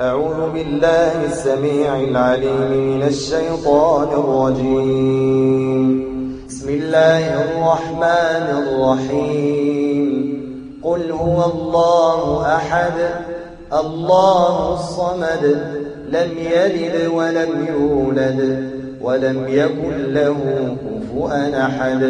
أعوذ بالله السميع العليم من الشيطان الرجيم. بسم الله الرحمن الرحيم. قل هو الله أحد. الله الصمد. لم يلد ولم يولد. ولم يكن له كفؤا أحد.